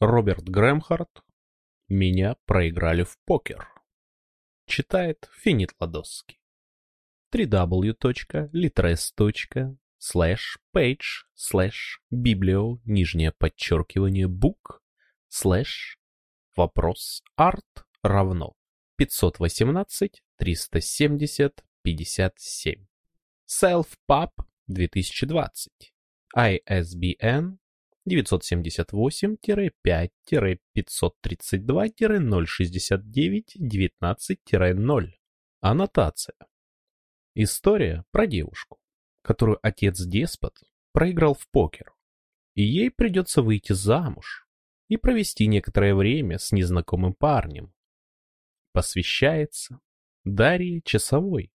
Роберт Грэмхарт «Меня проиграли в покер». Читает Финит Ладосский. www.litres.slash page slash biblio нижнее подчеркивание book slash вопрос арт равно 518 370 57 Self-Pub 2020 ISBN 975-532-069-19-0. Аннотация. История про девушку, которую отец-деспот проиграл в покер, и ей придется выйти замуж и провести некоторое время с незнакомым парнем. Посвящается Дарье Часовой.